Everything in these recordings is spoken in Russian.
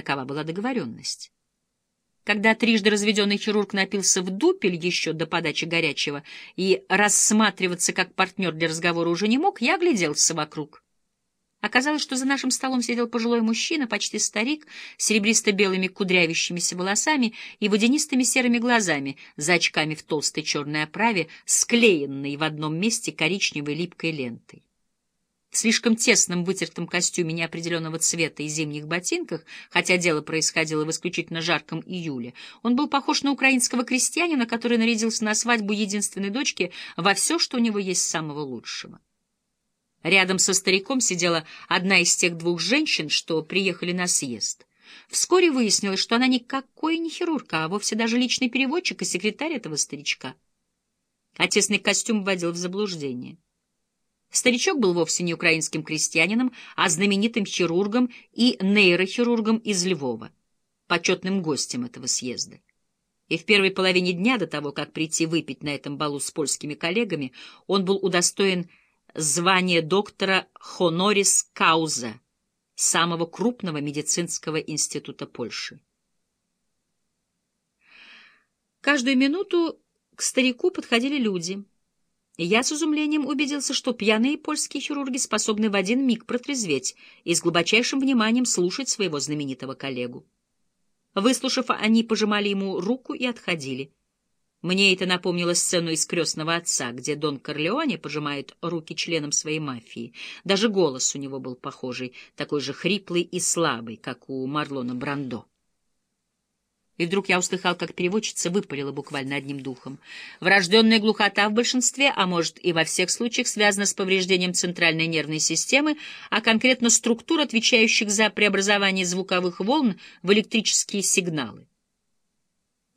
Такова была договоренность. Когда трижды разведенный хирург напился в дупель еще до подачи горячего и рассматриваться как партнер для разговора уже не мог, я огляделся вокруг. Оказалось, что за нашим столом сидел пожилой мужчина, почти старик, с серебристо-белыми кудрявящимися волосами и водянистыми серыми глазами, за очками в толстой черной оправе, склеенной в одном месте коричневой липкой лентой. В слишком тесном вытертом костюме неопределенного цвета и зимних ботинках, хотя дело происходило в исключительно жарком июле, он был похож на украинского крестьянина, который нарядился на свадьбу единственной дочки во все, что у него есть самого лучшего. Рядом со стариком сидела одна из тех двух женщин, что приехали на съезд. Вскоре выяснилось, что она никакой не хирург, а вовсе даже личный переводчик и секретарь этого старичка. Тесный костюм вводил в заблуждение. Старичок был вовсе не украинским крестьянином, а знаменитым хирургом и нейрохирургом из Львова, почетным гостем этого съезда. И в первой половине дня до того, как прийти выпить на этом балу с польскими коллегами, он был удостоен звание доктора Хонорис Кауза, самого крупного медицинского института Польши. Каждую минуту к старику подходили люди. Я с изумлением убедился, что пьяные польские хирурги способны в один миг протрезветь и с глубочайшим вниманием слушать своего знаменитого коллегу. Выслушав, они пожимали ему руку и отходили. Мне это напомнило сцену из «Крестного отца», где Дон Корлеоне пожимает руки членам своей мафии. Даже голос у него был похожий, такой же хриплый и слабый, как у Марлона Брандо. И вдруг я услыхал, как переводчица выпалила буквально одним духом. Врожденная глухота в большинстве, а может и во всех случаях, связана с повреждением центральной нервной системы, а конкретно структур, отвечающих за преобразование звуковых волн в электрические сигналы.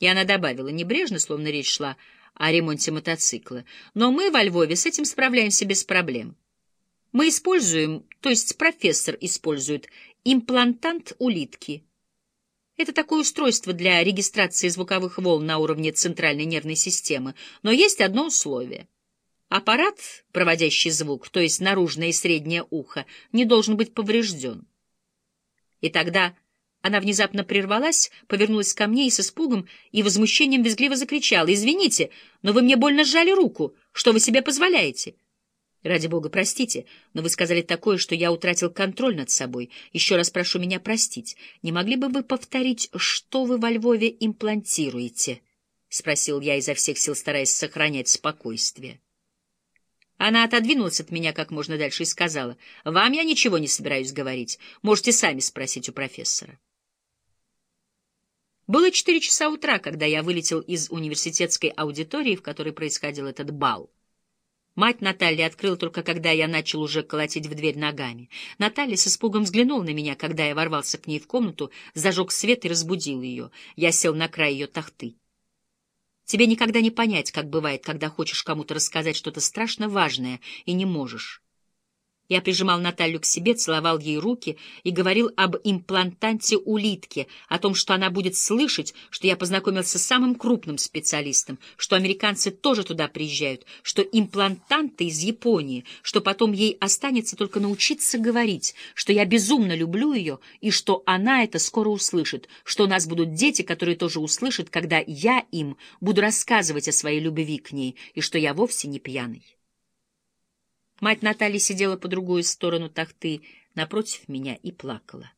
И она добавила небрежно, словно речь шла о ремонте мотоцикла. Но мы во Львове с этим справляемся без проблем. Мы используем, то есть профессор использует, имплантант улитки. Это такое устройство для регистрации звуковых волн на уровне центральной нервной системы, но есть одно условие. Аппарат, проводящий звук, то есть наружное и среднее ухо, не должен быть поврежден. И тогда она внезапно прервалась, повернулась ко мне и с испугом и возмущением визгливо закричала. «Извините, но вы мне больно сжали руку. Что вы себе позволяете?» «Ради бога, простите, но вы сказали такое, что я утратил контроль над собой. Еще раз прошу меня простить. Не могли бы вы повторить, что вы во Львове имплантируете?» — спросил я изо всех сил, стараясь сохранять спокойствие. Она отодвинулась от меня как можно дальше и сказала, «Вам я ничего не собираюсь говорить. Можете сами спросить у профессора». Было четыре часа утра, когда я вылетел из университетской аудитории, в которой происходил этот бал. Мать Натальи открыла только, когда я начал уже колотить в дверь ногами. Наталья с испугом взглянула на меня, когда я ворвался к ней в комнату, зажег свет и разбудил ее. Я сел на край ее тахты. Тебе никогда не понять, как бывает, когда хочешь кому-то рассказать что-то страшно важное и не можешь. Я прижимал Наталью к себе, целовал ей руки и говорил об имплантанте улитки, о том, что она будет слышать, что я познакомился с самым крупным специалистом, что американцы тоже туда приезжают, что имплантанты из Японии, что потом ей останется только научиться говорить, что я безумно люблю ее и что она это скоро услышит, что у нас будут дети, которые тоже услышат, когда я им буду рассказывать о своей любви к ней и что я вовсе не пьяный. Мать Натальи сидела по другую сторону тахты напротив меня и плакала.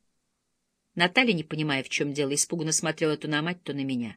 Наталья, не понимая, в чем дело, испуганно смотрела то на мать, то на меня.